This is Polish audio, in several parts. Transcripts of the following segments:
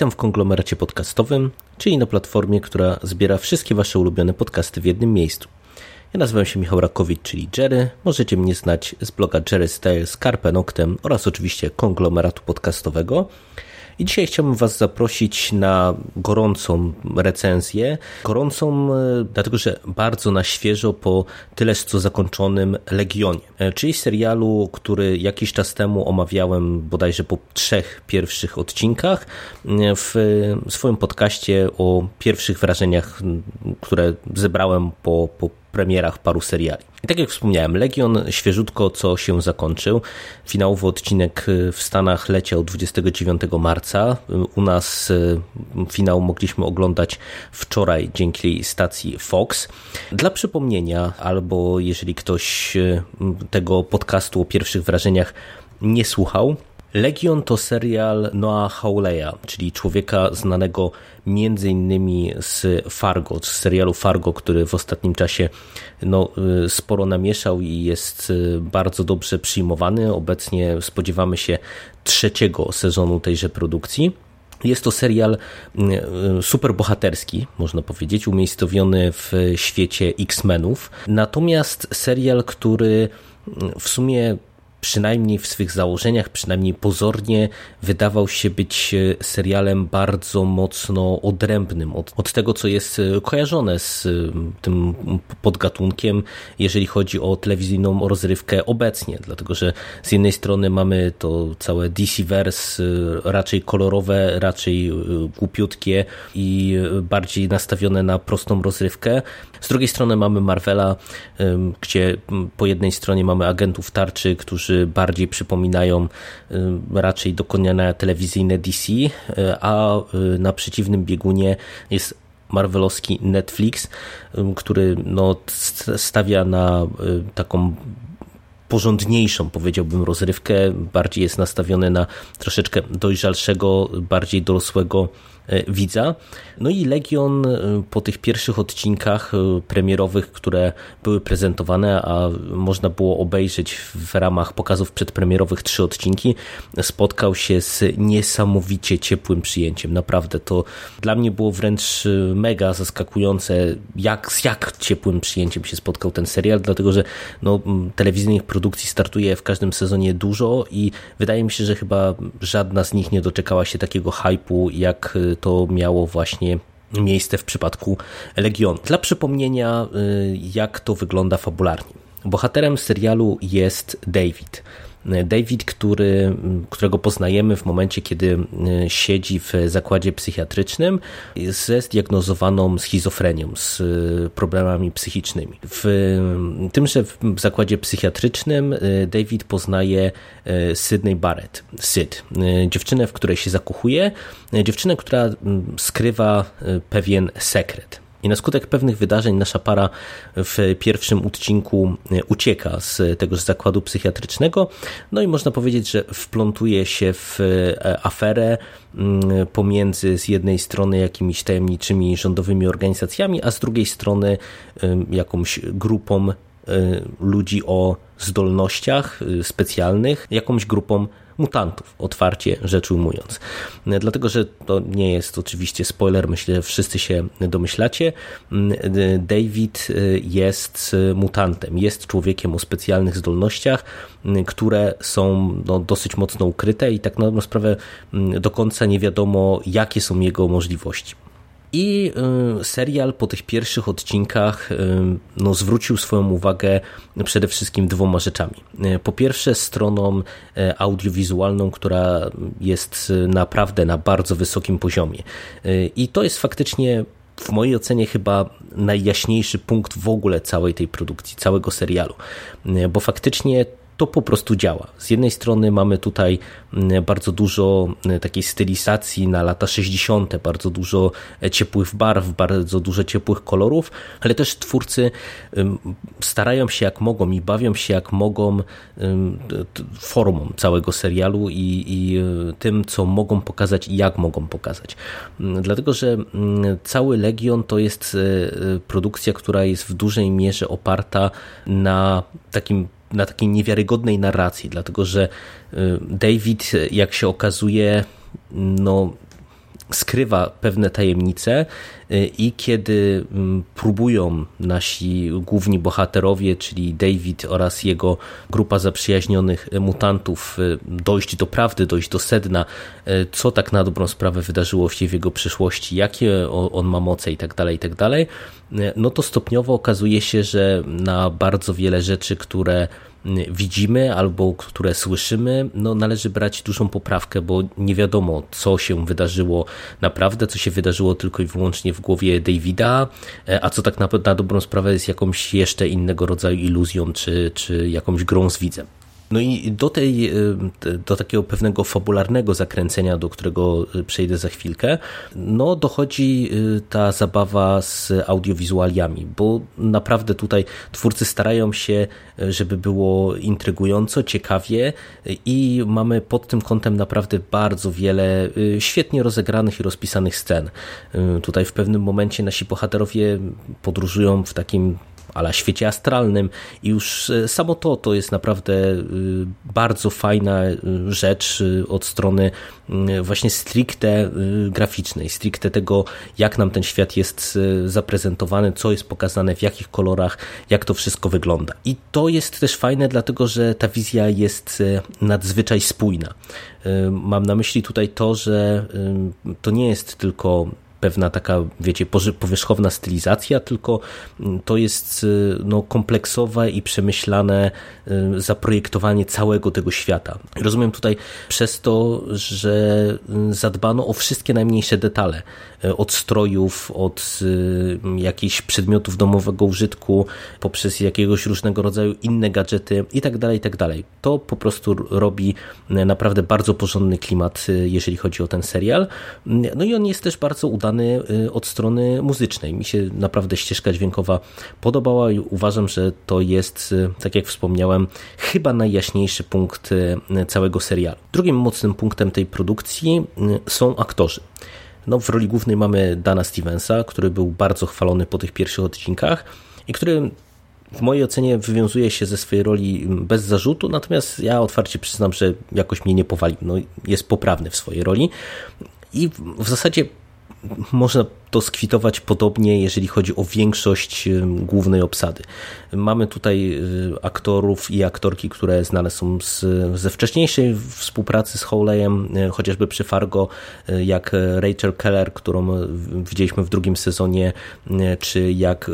Witam w konglomeracie podcastowym, czyli na platformie, która zbiera wszystkie Wasze ulubione podcasty w jednym miejscu. Ja nazywam się Michał Rakowicz, czyli Jerry. Możecie mnie znać z bloga Jerry Styles Carpe Noctem oraz oczywiście konglomeratu podcastowego. I dzisiaj chciałbym Was zaprosić na gorącą recenzję. Gorącą, e, dlatego że bardzo na świeżo po tyleż co zakończonym Legionie, e, czyli serialu, który jakiś czas temu omawiałem bodajże po trzech pierwszych odcinkach e, w swoim podcaście o pierwszych wrażeniach, które zebrałem po, po premierach paru seriali. I tak jak wspomniałem, Legion świeżutko co się zakończył. Finałowy odcinek w Stanach leciał 29 marca. U nas y, finał mogliśmy oglądać wczoraj dzięki stacji Fox. Dla przypomnienia, albo jeżeli ktoś y, tego podcastu o pierwszych wrażeniach nie słuchał, Legion to serial Noah Hawleya, czyli człowieka znanego innymi z Fargo, z serialu Fargo, który w ostatnim czasie no, y, sporo namieszał i jest y, bardzo dobrze przyjmowany. Obecnie spodziewamy się trzeciego sezonu tejże produkcji. Jest to serial y, superbohaterski, można powiedzieć, umiejscowiony w świecie X-Menów. Natomiast serial, który w sumie przynajmniej w swych założeniach, przynajmniej pozornie, wydawał się być e, serialem bardzo mocno odrębnym od, od tego, co jest e, kojarzone z e, tym podgatunkiem, jeżeli chodzi o telewizyjną rozrywkę obecnie. Dlatego, że z jednej strony mamy to całe DC-verse, raczej kolorowe, raczej głupiutkie i bardziej nastawione na prostą rozrywkę. Z drugiej strony mamy Marvela, gdzie po jednej stronie mamy agentów tarczy, którzy bardziej przypominają y, raczej dokonania telewizyjne DC, y, a y, na przeciwnym biegunie jest marvelowski Netflix, który no, stawia na taką porządniejszą, powiedziałbym, rozrywkę. Bardziej jest nastawiony na troszeczkę dojrzalszego, bardziej dorosłego widza. No i Legion e, po tych pierwszych odcinkach e, premierowych, które były prezentowane, a można było obejrzeć w ramach pokazów przedpremierowych trzy odcinki, spotkał się z niesamowicie ciepłym przyjęciem. Naprawdę to dla mnie było wręcz mega zaskakujące, jak, z jak ciepłym przyjęciem się spotkał ten serial, dlatego że no, telewizyjnych produkcji startuje w każdym sezonie dużo i wydaje mi się, że chyba żadna z nich nie doczekała się takiego hypu, jak to miało właśnie miejsce w przypadku Legionu. Dla przypomnienia, y, jak to wygląda fabularnie. Bohaterem serialu jest David. David, który, którego poznajemy w momencie, kiedy e, siedzi w zakładzie psychiatrycznym ze zdiagnozowaną schizofrenią, z e, problemami psychicznymi. W tymże w zakładzie psychiatrycznym e, David poznaje Sydney Barrett, Syd, dziewczynę, w której się zakochuje, dziewczynę, która skrywa pewien sekret. I na skutek pewnych wydarzeń nasza para w pierwszym odcinku e, ucieka z tegoż zakładu psychiatrycznego. No i można powiedzieć, że wplątuje się w e, aferę mm, pomiędzy z jednej strony jakimiś tajemniczymi rządowymi organizacjami, a z drugiej strony jakąś grupą ludzi o zdolnościach specjalnych, jakąś grupą mutantów, otwarcie rzecz ujmując. Dlatego, że to nie jest oczywiście spoiler, myślę, że wszyscy się domyślacie. David jest mutantem, jest człowiekiem o specjalnych zdolnościach, które są no, dosyć mocno ukryte i tak na sprawę do końca nie wiadomo, jakie są jego możliwości. I y, serial po tych pierwszych odcinkach y, no, zwrócił swoją uwagę przede wszystkim dwoma rzeczami. Y, po pierwsze, stroną audiowizualną, która jest naprawdę na bardzo wysokim poziomie. I to jest faktycznie w mojej ocenie chyba najjaśniejszy punkt w ogóle całej tej produkcji, całego serialu, bo faktycznie to po prostu działa. Z jednej strony mamy tutaj mm, bardzo dużo mm, takiej stylizacji na lata 60., bardzo dużo e, ciepłych barw, bardzo dużo ciepłych kolorów, ale też twórcy starają się jak mogą i bawią się jak mogą formą całego serialu i, i e, tym, co mogą pokazać i jak mogą pokazać. Mm, dlatego, że cały Legion to jest e, produkcja, która jest w dużej mierze oparta na takim na takiej niewiarygodnej narracji, dlatego że y, David, jak się okazuje, no, skrywa pewne tajemnice y, i kiedy mm, próbują nasi główni bohaterowie, czyli David oraz jego grupa zaprzyjaźnionych mutantów y, dojść do prawdy, dojść do sedna, co tak na dobrą sprawę wydarzyło się w jego przyszłości, jakie on ma moce i tak dalej, i tak no to stopniowo okazuje się, że na bardzo wiele rzeczy, które widzimy albo które słyszymy, no należy brać dużą poprawkę, bo nie wiadomo, co się wydarzyło naprawdę, co się wydarzyło tylko i wyłącznie w głowie Davida, e, a co tak na, na dobrą sprawę jest jakąś jeszcze innego rodzaju iluzją, czy, czy jakąś grą z widzem. No i do, tej, y, do takiego pewnego fabularnego zakręcenia, do którego y, przejdę za chwilkę, no dochodzi y, ta zabawa z audiowizualiami, bo naprawdę tutaj twórcy starają się, żeby było intrygująco, ciekawie i mamy pod tym kątem naprawdę bardzo wiele świetnie rozegranych i rozpisanych scen. Tutaj w pewnym momencie nasi bohaterowie podróżują w takim ale świecie astralnym i już e, samo to to jest naprawdę e, bardzo fajna e, rzecz od strony właśnie stricte graficznej, stricte tego, jak nam ten świat jest zaprezentowany, co jest pokazane, w jakich kolorach, jak to wszystko wygląda. I to jest też fajne, dlatego że ta wizja jest nadzwyczaj spójna. Mam na myśli tutaj to, że to nie jest tylko pewna taka, wiecie, powierzchowna stylizacja, tylko mm, to jest y, no, kompleksowe i przemyślane y, zaprojektowanie całego tego świata. Rozumiem tutaj przez to, że y, zadbano o wszystkie najmniejsze detale, od strojów, od jakichś przedmiotów domowego użytku, poprzez jakiegoś różnego rodzaju inne gadżety itd., tak itd. Tak to po prostu robi naprawdę bardzo porządny klimat, jeżeli chodzi o ten serial. No i on jest też bardzo udany Y, od strony muzycznej. Mi się naprawdę ścieżka dźwiękowa podobała i uważam, że to jest, y, tak jak wspomniałem, chyba najjaśniejszy punkt y, całego serialu. Drugim mocnym punktem tej produkcji są aktorzy. No, w roli głównej mamy Dana Stevensa, który był bardzo chwalony po tych pierwszych odcinkach i który w mojej ocenie wywiązuje się ze swojej roli bez zarzutu, natomiast ja otwarcie przyznam, że jakoś mnie nie powalił. No, jest poprawny w swojej roli. I w zasadzie można to skwitować podobnie, jeżeli chodzi o większość głównej obsady. Mamy tutaj y, aktorów i aktorki, które znane są z, ze wcześniejszej współpracy z Howleyem, y, chociażby przy Fargo, y, jak Rachel Keller, którą widzieliśmy w drugim sezonie, czy jak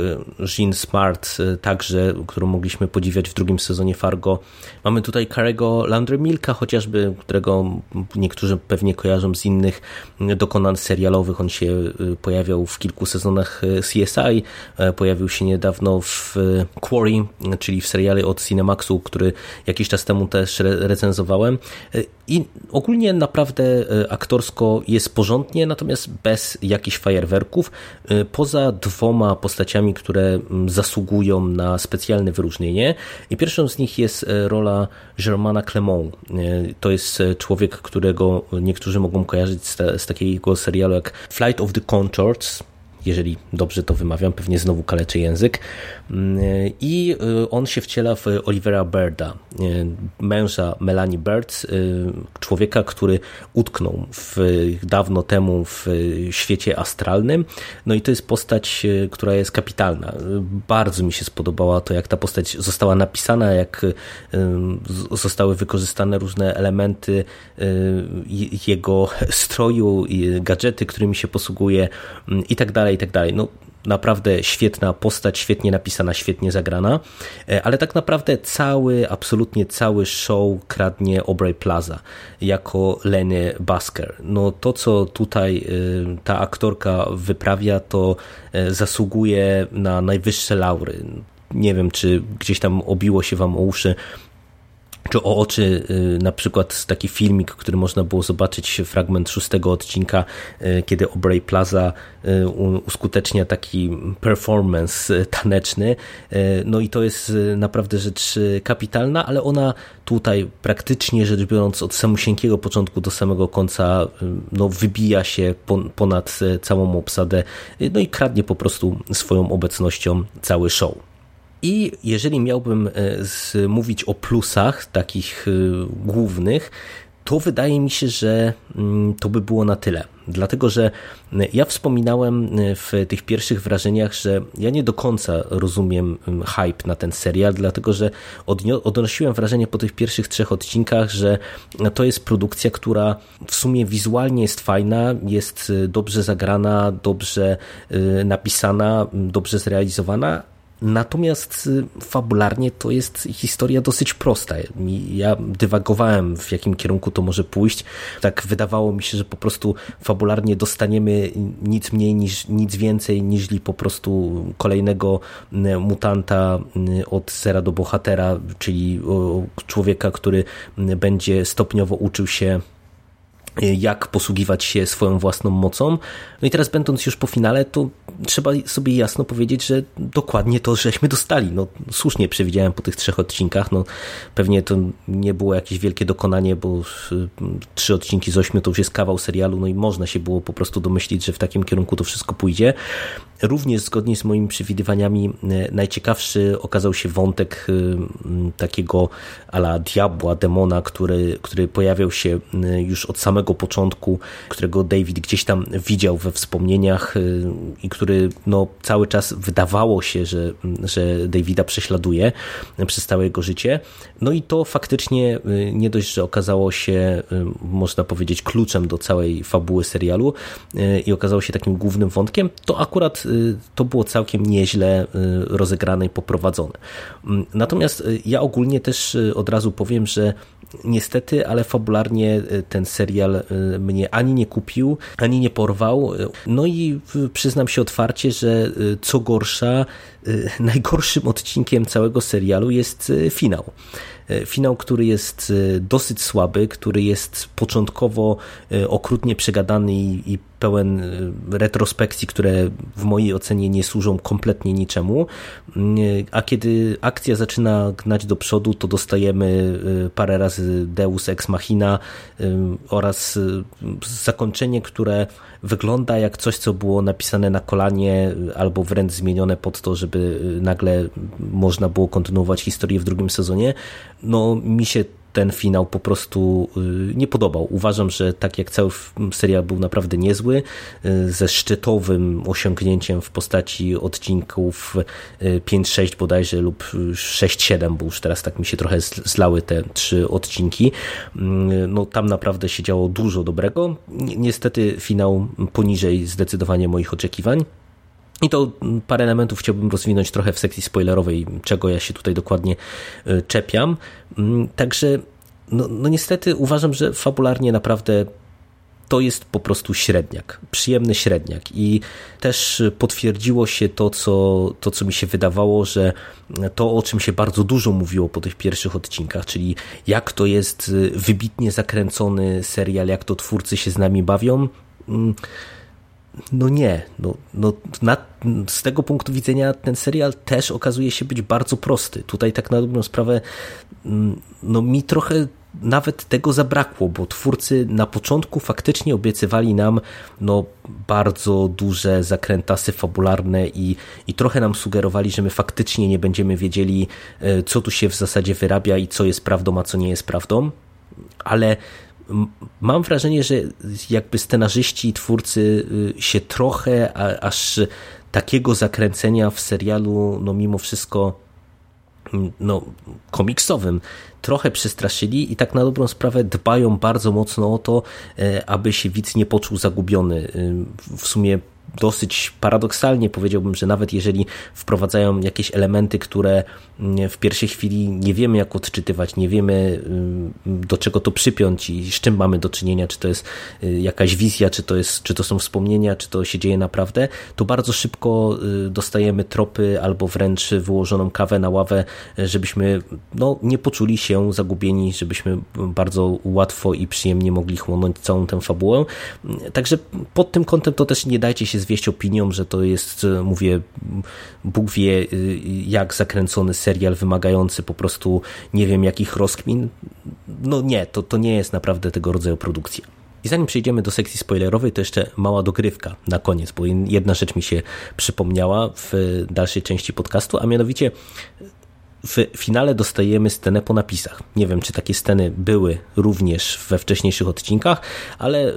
Jean Smart, także, którą mogliśmy podziwiać w drugim sezonie Fargo. Mamy tutaj Karego Landry-Milka, chociażby, którego niektórzy pewnie kojarzą z innych dokonań serialowych. On się pojawił pojawiał w kilku sezonach e, CSI, e, pojawił się niedawno w e, Quarry, czyli w serialu od Cinemaxu, który jakiś czas temu też recenzowałem. I ogólnie naprawdę aktorsko jest porządnie, natomiast bez jakichś fajerwerków, poza dwoma postaciami, które zasługują na specjalne wyróżnienie. I pierwszą z nich jest rola Germana Clement. To jest człowiek, którego niektórzy mogą kojarzyć z, z takiego serialu jak Flight of the Contour, jeżeli dobrze to wymawiam, pewnie znowu kaleczę język. Mm, I y, on się wciela w Olivera Birda, y, męża Melanie Bird, y, człowieka, który utknął w, dawno temu w świecie astralnym. No i to jest postać, która jest kapitalna. Bardzo mi się spodobała to, jak ta postać została napisana, jak zostały wykorzystane różne elementy jego stroju, gadżety, którymi się posługuje i tak dalej, dalej, i tak dalej. No, naprawdę świetna postać, świetnie napisana, świetnie zagrana, e, ale tak naprawdę cały, absolutnie cały show kradnie Aubrey Plaza jako Lenny Basker. No to, co tutaj e, ta aktorka wyprawia, to e, zasługuje na najwyższe laury. Nie wiem, czy gdzieś tam obiło się wam o uszy czy o oczy y, na przykład taki filmik, który można było zobaczyć, fragment szóstego odcinka, y, kiedy Aubrey Plaza y, uskutecznia taki performance taneczny. No i to jest naprawdę rzecz kapitalna, ale ona tutaj praktycznie rzecz biorąc od samosieńkiego początku do samego końca no, wybija się ponad całą obsadę no i kradnie po prostu swoją obecnością cały show. I jeżeli miałbym e, mówić o plusach takich e, głównych, to wydaje mi się, że mm, to by było na tyle. Dlatego, że ja wspominałem e, w tych pierwszych wrażeniach, że ja nie do końca rozumiem hype na ten serial, dlatego że odnosiłem wrażenie po tych pierwszych trzech odcinkach, że to jest produkcja, która w sumie wizualnie jest fajna, jest dobrze zagrana, dobrze napisana, dobrze zrealizowana, Natomiast y, fabularnie to jest historia dosyć prosta. Ja dywagowałem, w jakim kierunku to może pójść. Tak wydawało mi się, że po prostu fabularnie dostaniemy nic mniej niż nic więcej, niż po prostu kolejnego mutanta od zera do bohatera, czyli człowieka, który będzie stopniowo uczył się jak posługiwać się swoją własną mocą. No i teraz będąc już po finale, to trzeba sobie jasno powiedzieć, że dokładnie to żeśmy dostali. No słusznie przewidziałem po tych trzech odcinkach, no pewnie to nie było jakieś wielkie dokonanie, bo trzy odcinki z ośmiu to już jest kawał serialu, no i można się było po prostu domyślić, że w takim kierunku to wszystko pójdzie. Również zgodnie z moimi przewidywaniami e, najciekawszy okazał się wątek e, takiego ala diabła, demona, który, który pojawiał się e, już od samego początku, którego David gdzieś tam widział we wspomnieniach i który no, cały czas wydawało się, że, że Davida prześladuje przez całe jego życie. No i to faktycznie nie dość, że okazało się, można powiedzieć, kluczem do całej fabuły serialu i okazało się takim głównym wątkiem, to akurat Y, to było całkiem nieźle y, rozegrane i poprowadzone. Mm, natomiast y, ja ogólnie też od razu powiem, że niestety, ale fabularnie ten serial mnie ani nie kupił, ani nie porwał. No i przyznam się otwarcie, że co gorsza, najgorszym odcinkiem całego serialu jest finał. Finał, który jest dosyć słaby, który jest początkowo okrutnie przegadany i pełen y, retrospekcji, które w mojej ocenie nie służą kompletnie niczemu, y, a kiedy akcja zaczyna gnać do przodu, to dostajemy parę razy Deus Ex Machina oraz zakończenie, które wygląda jak coś, co było napisane na kolanie albo wręcz zmienione pod to, żeby nagle można było kontynuować historię w drugim sezonie. No mi się ten finał po prostu y, nie podobał. Uważam, że tak jak cały serial był naprawdę niezły, y, ze szczytowym osiągnięciem w postaci odcinków 5-6 y, bodajże lub 6-7, bo już teraz tak mi się trochę zlały te trzy odcinki. No tam naprawdę się działo dużo dobrego. Niestety finał poniżej zdecydowanie moich oczekiwań. I to parę elementów chciałbym rozwinąć trochę w sekcji spoilerowej, czego ja się tutaj dokładnie e, czepiam. Mm, także, no, no niestety uważam, że fabularnie naprawdę to jest po prostu średniak, przyjemny średniak i też potwierdziło się to co, to, co mi się wydawało, że to, o czym się bardzo dużo mówiło po tych pierwszych odcinkach, czyli jak to jest wybitnie zakręcony serial, jak to twórcy się z nami bawią, mm, no nie, no, no na, z tego punktu widzenia ten serial też okazuje się być bardzo prosty. Tutaj tak na dobrą sprawę mm, no mi trochę nawet tego zabrakło, bo twórcy na początku faktycznie obiecywali nam no, bardzo duże zakrętasy fabularne i, i trochę nam sugerowali, że my faktycznie nie będziemy wiedzieli, e, co tu się w zasadzie wyrabia i co jest prawdą, a co nie jest prawdą. Ale mam wrażenie, że jakby scenarzyści i twórcy y, się trochę aż takiego zakręcenia w serialu, no mimo wszystko no, komiksowym trochę przestraszyli i tak na dobrą sprawę dbają bardzo mocno o to, e, aby się widz nie poczuł zagubiony. Y, w sumie dosyć paradoksalnie powiedziałbym, że nawet jeżeli wprowadzają jakieś elementy, które mm, w pierwszej chwili nie wiemy jak odczytywać, nie wiemy mm, do czego to przypiąć i z czym mamy do czynienia, czy to jest y, jakaś wizja, czy to, jest, czy to są wspomnienia, czy to się dzieje naprawdę, to bardzo szybko y, dostajemy tropy albo wręcz wyłożoną kawę na ławę, żebyśmy no, nie poczuli się zagubieni, żebyśmy bardzo łatwo i przyjemnie mogli chłonąć całą tę fabułę. Także pod tym kątem to też nie dajcie się zwieść opinią, że to jest, mówię, Bóg wie jak zakręcony serial wymagający po prostu nie wiem jakich rozkmin. No nie, to, to nie jest naprawdę tego rodzaju produkcja. I zanim przejdziemy do sekcji spoilerowej, to jeszcze mała dogrywka na koniec, bo jedna rzecz mi się przypomniała w dalszej części podcastu, a mianowicie w finale dostajemy scenę po napisach. Nie wiem, czy takie sceny były również we wcześniejszych odcinkach, ale y,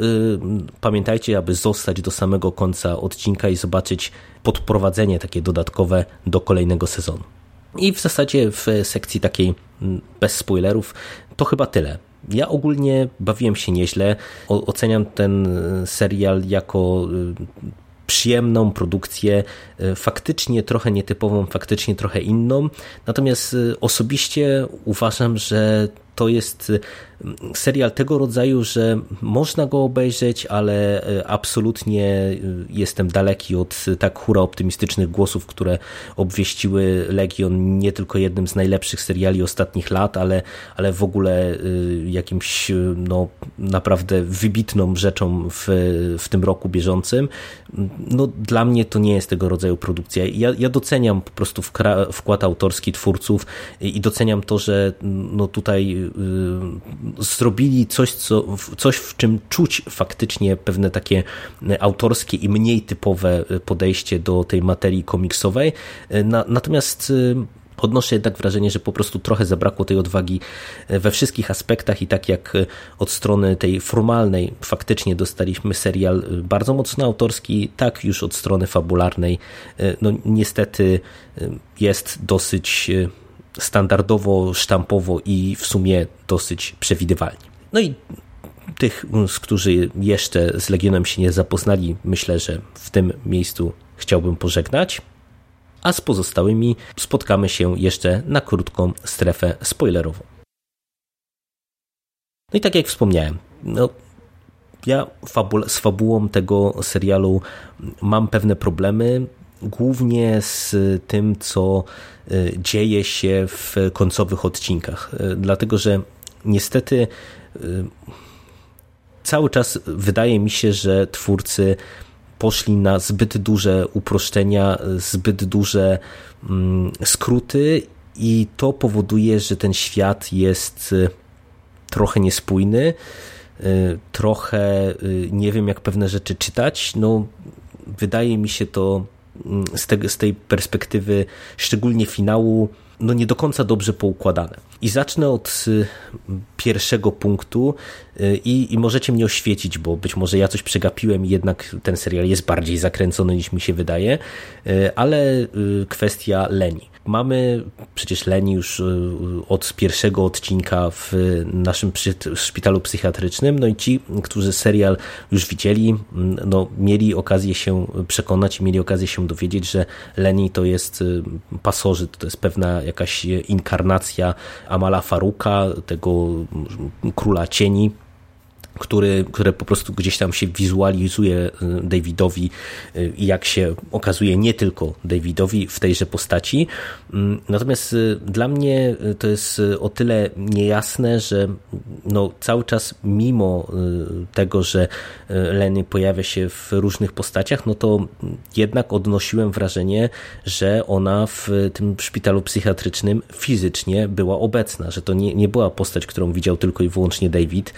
pamiętajcie, aby zostać do samego końca odcinka i zobaczyć podprowadzenie takie dodatkowe do kolejnego sezonu. I w zasadzie w sekcji takiej mm, bez spoilerów to chyba tyle. Ja ogólnie bawiłem się nieźle. O, oceniam ten y, serial jako y, przyjemną produkcję, e, faktycznie trochę nietypową, faktycznie trochę inną. Natomiast e, osobiście uważam, że to jest serial tego rodzaju, że można go obejrzeć, ale e, absolutnie e, jestem daleki od tak hura optymistycznych głosów, które obwieściły Legion nie tylko jednym z najlepszych seriali ostatnich lat, ale, ale w ogóle e, jakimś no, naprawdę wybitną rzeczą w, w tym roku bieżącym. No, dla mnie to nie jest tego rodzaju produkcja. Ja, ja doceniam po prostu wkład autorski twórców i doceniam to, że no, tutaj zrobili coś, co, coś, w czym czuć faktycznie pewne takie autorskie i mniej typowe podejście do tej materii komiksowej. Natomiast y, Odnoszę jednak wrażenie, że po prostu trochę zabrakło tej odwagi we wszystkich aspektach i tak jak od strony tej formalnej faktycznie dostaliśmy serial bardzo mocno autorski, tak już od strony fabularnej no niestety jest dosyć standardowo, sztampowo i w sumie dosyć przewidywalnie. No i tych, z którzy jeszcze z Legionem się nie zapoznali, myślę, że w tym miejscu chciałbym pożegnać. A z pozostałymi spotkamy się jeszcze na krótką strefę spoilerową. No i tak jak wspomniałem, no, ja z fabułą tego serialu mam pewne problemy głównie z tym, co e, dzieje się w końcowych odcinkach. E, dlatego, że niestety e, cały czas wydaje mi się, że twórcy poszli na zbyt duże uproszczenia, zbyt duże mm, skróty i to powoduje, że ten świat jest trochę niespójny, trochę nie wiem jak pewne rzeczy czytać. No, wydaje mi się to z, te, z tej perspektywy, szczególnie finału, no nie do końca dobrze poukładane. I zacznę od y, pierwszego punktu y, i, i możecie mnie oświecić, bo być może ja coś przegapiłem i jednak ten serial jest bardziej zakręcony niż mi się wydaje, y, ale kwestia Leni. Mamy przecież Leni już od pierwszego odcinka w naszym szpitalu psychiatrycznym, no i ci, którzy serial już widzieli, no, mieli okazję się przekonać i mieli okazję się dowiedzieć, że Leni to jest pasożyt, to jest pewna jakaś inkarnacja Amala Faruka, tego króla cieni, który, które po prostu gdzieś tam się wizualizuje y, Davidowi y, i jak się okazuje nie tylko Davidowi w tejże postaci. Mm, natomiast y, dla mnie to jest o tyle niejasne, że no cały czas mimo tego, że Lenny pojawia się w różnych postaciach, no to jednak odnosiłem wrażenie, że ona w tym szpitalu psychiatrycznym fizycznie była obecna, że to nie, nie była postać, którą widział tylko i wyłącznie David.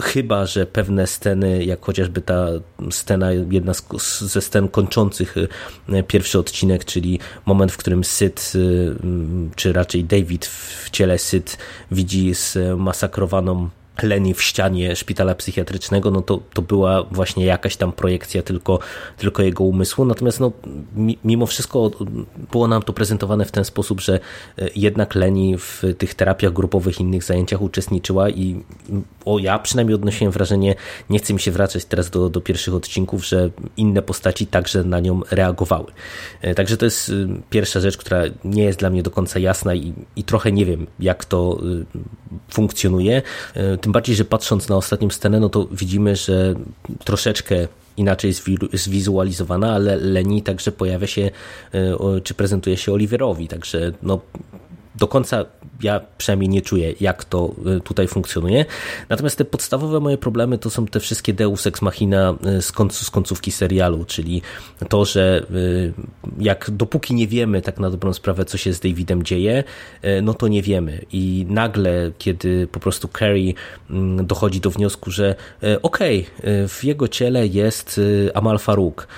Chyba że pewne sceny, jak chociażby ta scena, jedna ze scen kończących y, pierwszy odcinek, czyli moment, w którym Syd, y, czy raczej David w ciele Syd widzi zmasakrowaną Leni w ścianie szpitala psychiatrycznego, no to, to była właśnie jakaś tam projekcja tylko, tylko jego umysłu. Natomiast no, mimo wszystko było nam to prezentowane w ten sposób, że e, jednak Leni w tych terapiach grupowych, innych zajęciach uczestniczyła i o ja przynajmniej odnosiłem wrażenie, nie chcę mi się wracać teraz do, do pierwszych odcinków, że inne postaci także na nią reagowały. E, także to jest y, pierwsza rzecz, która nie jest dla mnie do końca jasna i, i trochę nie wiem, jak to funkcjonuje e, tym bardziej, że patrząc na ostatnią scenę, no to widzimy, że troszeczkę inaczej zwizualizowana, ale Leni także pojawia się, e, czy prezentuje się Oliverowi, także no do końca ja przynajmniej nie czuję, jak to y, tutaj funkcjonuje. Natomiast te podstawowe moje problemy to są te wszystkie Deus Ex Machina y, z, końcu, z końcówki serialu, czyli to, że y, jak dopóki nie wiemy tak na dobrą sprawę, co się z Davidem dzieje, no to nie wiemy. I nagle, kiedy po prostu Carrie mm, dochodzi do wniosku, że okej, okay, w jego ciele jest Amal Farouk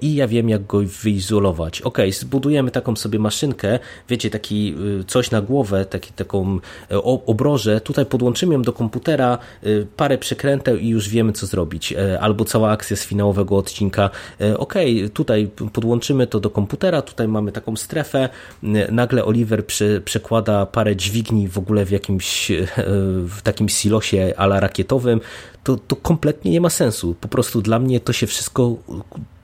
i ja wiem, jak go wyizolować. Okej, okay, zbudujemy taką sobie maszynkę, wiecie, taki coś na głowę, taki, taką e, obrożę, tutaj podłączymy ją do komputera, e, parę przekręteł i już wiemy, co zrobić. E, albo cała akcja z finałowego odcinka, ok, tutaj podłączymy to do komputera, tutaj mamy taką strefę, nagle Oliver przekłada parę dźwigni w ogóle w jakimś w takim silosie ala rakietowym, to, to kompletnie nie ma sensu. Po prostu dla mnie to się wszystko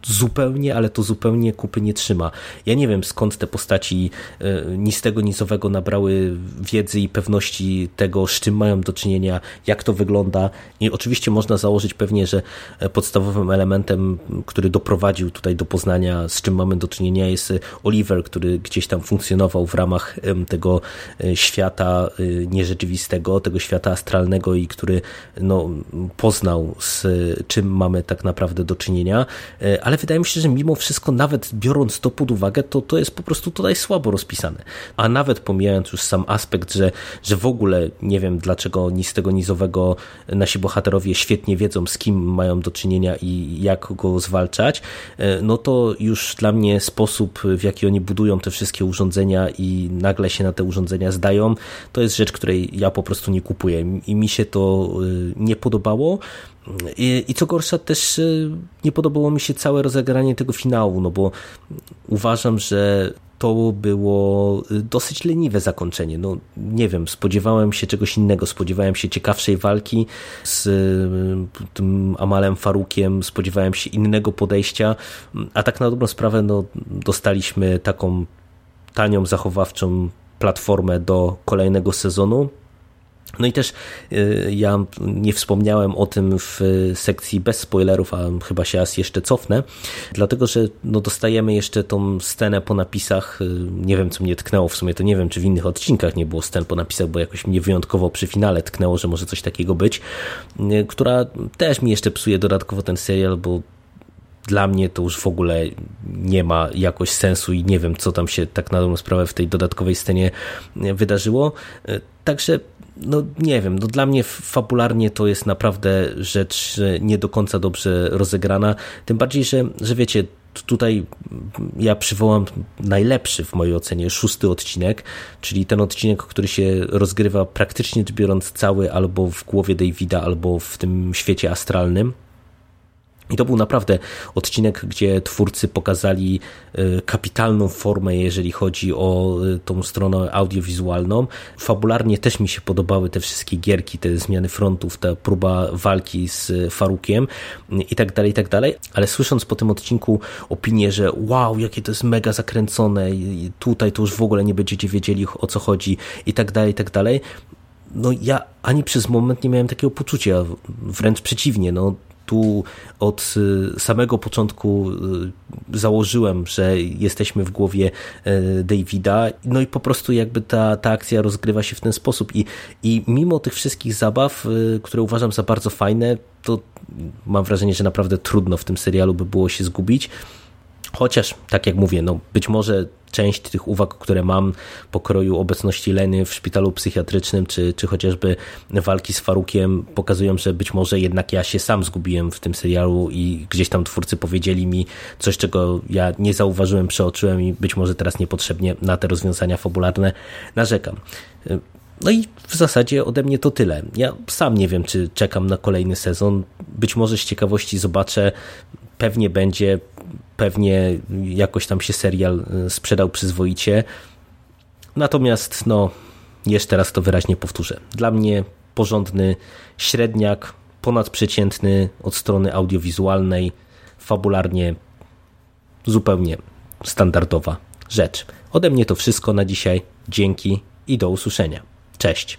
zupełnie, ale to zupełnie kupy nie trzyma. Ja nie wiem skąd te postaci e, ni z tego, ni nabrały wiedzy i pewności tego, z czym mają do czynienia, jak to wygląda. I oczywiście można założyć pewnie, że e, podstawowym elementem, który doprowadził tutaj do poznania, z czym mamy do czynienia, jest Oliver, który gdzieś tam funkcjonował w ramach tego e, świata nierzeczywistego, tego świata astralnego i który no, poznał, z czym mamy tak naprawdę do czynienia ale wydaje mi się, że mimo wszystko, nawet biorąc to pod uwagę, to, to jest po prostu tutaj słabo rozpisane. A nawet pomijając już sam aspekt, że, że w ogóle nie wiem dlaczego ni z tego nizowego nasi bohaterowie świetnie wiedzą, z kim mają do czynienia i jak go zwalczać, e, no to już dla mnie sposób, w jaki oni budują te wszystkie urządzenia i nagle się na te urządzenia zdają, to jest rzecz, której ja po prostu nie kupuję i mi się to e, nie podobało. I, I, co gorsza, też y, nie podobało mi się całe rozegranie tego finału, no bo uważam, że to było y, dosyć leniwe zakończenie. No, nie wiem, spodziewałem się czegoś innego, spodziewałem się ciekawszej walki z y, tym Amalem Farukiem, spodziewałem się innego podejścia, a tak na dobrą sprawę no, dostaliśmy taką tanią, zachowawczą platformę do kolejnego sezonu, no i też y, ja nie wspomniałem o tym w sekcji bez spoilerów, a chyba się raz jeszcze cofnę, dlatego że no dostajemy jeszcze tą scenę po napisach, y, nie wiem co mnie tknęło w sumie, to nie wiem czy w innych odcinkach nie było scen po napisach, bo jakoś mnie wyjątkowo przy finale tknęło, że może coś takiego być, y, która też mi jeszcze psuje dodatkowo ten serial, bo dla mnie to już w ogóle nie ma jakoś sensu i nie wiem, co tam się tak na dobrą sprawę w tej dodatkowej scenie wydarzyło. Także no nie wiem, no dla mnie fabularnie to jest naprawdę rzecz nie do końca dobrze rozegrana, tym bardziej, że, że wiecie, tutaj ja przywołam najlepszy w mojej ocenie szósty odcinek, czyli ten odcinek, który się rozgrywa praktycznie biorąc cały albo w głowie Davida, albo w tym świecie astralnym i to był naprawdę odcinek, gdzie twórcy pokazali e, kapitalną formę, jeżeli chodzi o e, tą stronę audiowizualną. Fabularnie też mi się podobały te wszystkie gierki, te zmiany frontów, ta próba walki z Farukiem i tak dalej, i tak dalej. Ale słysząc po tym odcinku opinię, że wow, jakie to jest mega zakręcone, tutaj to już w ogóle nie będziecie wiedzieli o co chodzi i tak dalej, i tak dalej. No ja ani przez moment nie miałem takiego poczucia, wręcz przeciwnie, no tu od y, samego początku y, założyłem, że jesteśmy w głowie y, Davida, no i po prostu jakby ta, ta akcja rozgrywa się w ten sposób i, i mimo tych wszystkich zabaw, które uważam za bardzo fajne, to mam wrażenie, że naprawdę trudno w tym serialu by było się zgubić. Chociaż, tak jak mówię, no być może część tych uwag, które mam po kroju obecności Leny w szpitalu psychiatrycznym, czy, czy chociażby walki z Farukiem pokazują, że być może jednak ja się sam zgubiłem w tym serialu i gdzieś tam twórcy powiedzieli mi coś, czego ja nie zauważyłem, przeoczyłem i być może teraz niepotrzebnie na te rozwiązania fabularne narzekam. No i w zasadzie ode mnie to tyle. Ja sam nie wiem, czy czekam na kolejny sezon. Być może z ciekawości zobaczę. Pewnie będzie, pewnie jakoś tam się serial y, sprzedał przyzwoicie. Natomiast, no, jeszcze raz to wyraźnie powtórzę. Dla mnie porządny średniak, ponadprzeciętny od strony audiowizualnej, fabularnie zupełnie standardowa rzecz. Ode mnie to wszystko na dzisiaj. Dzięki i do usłyszenia. Cześć.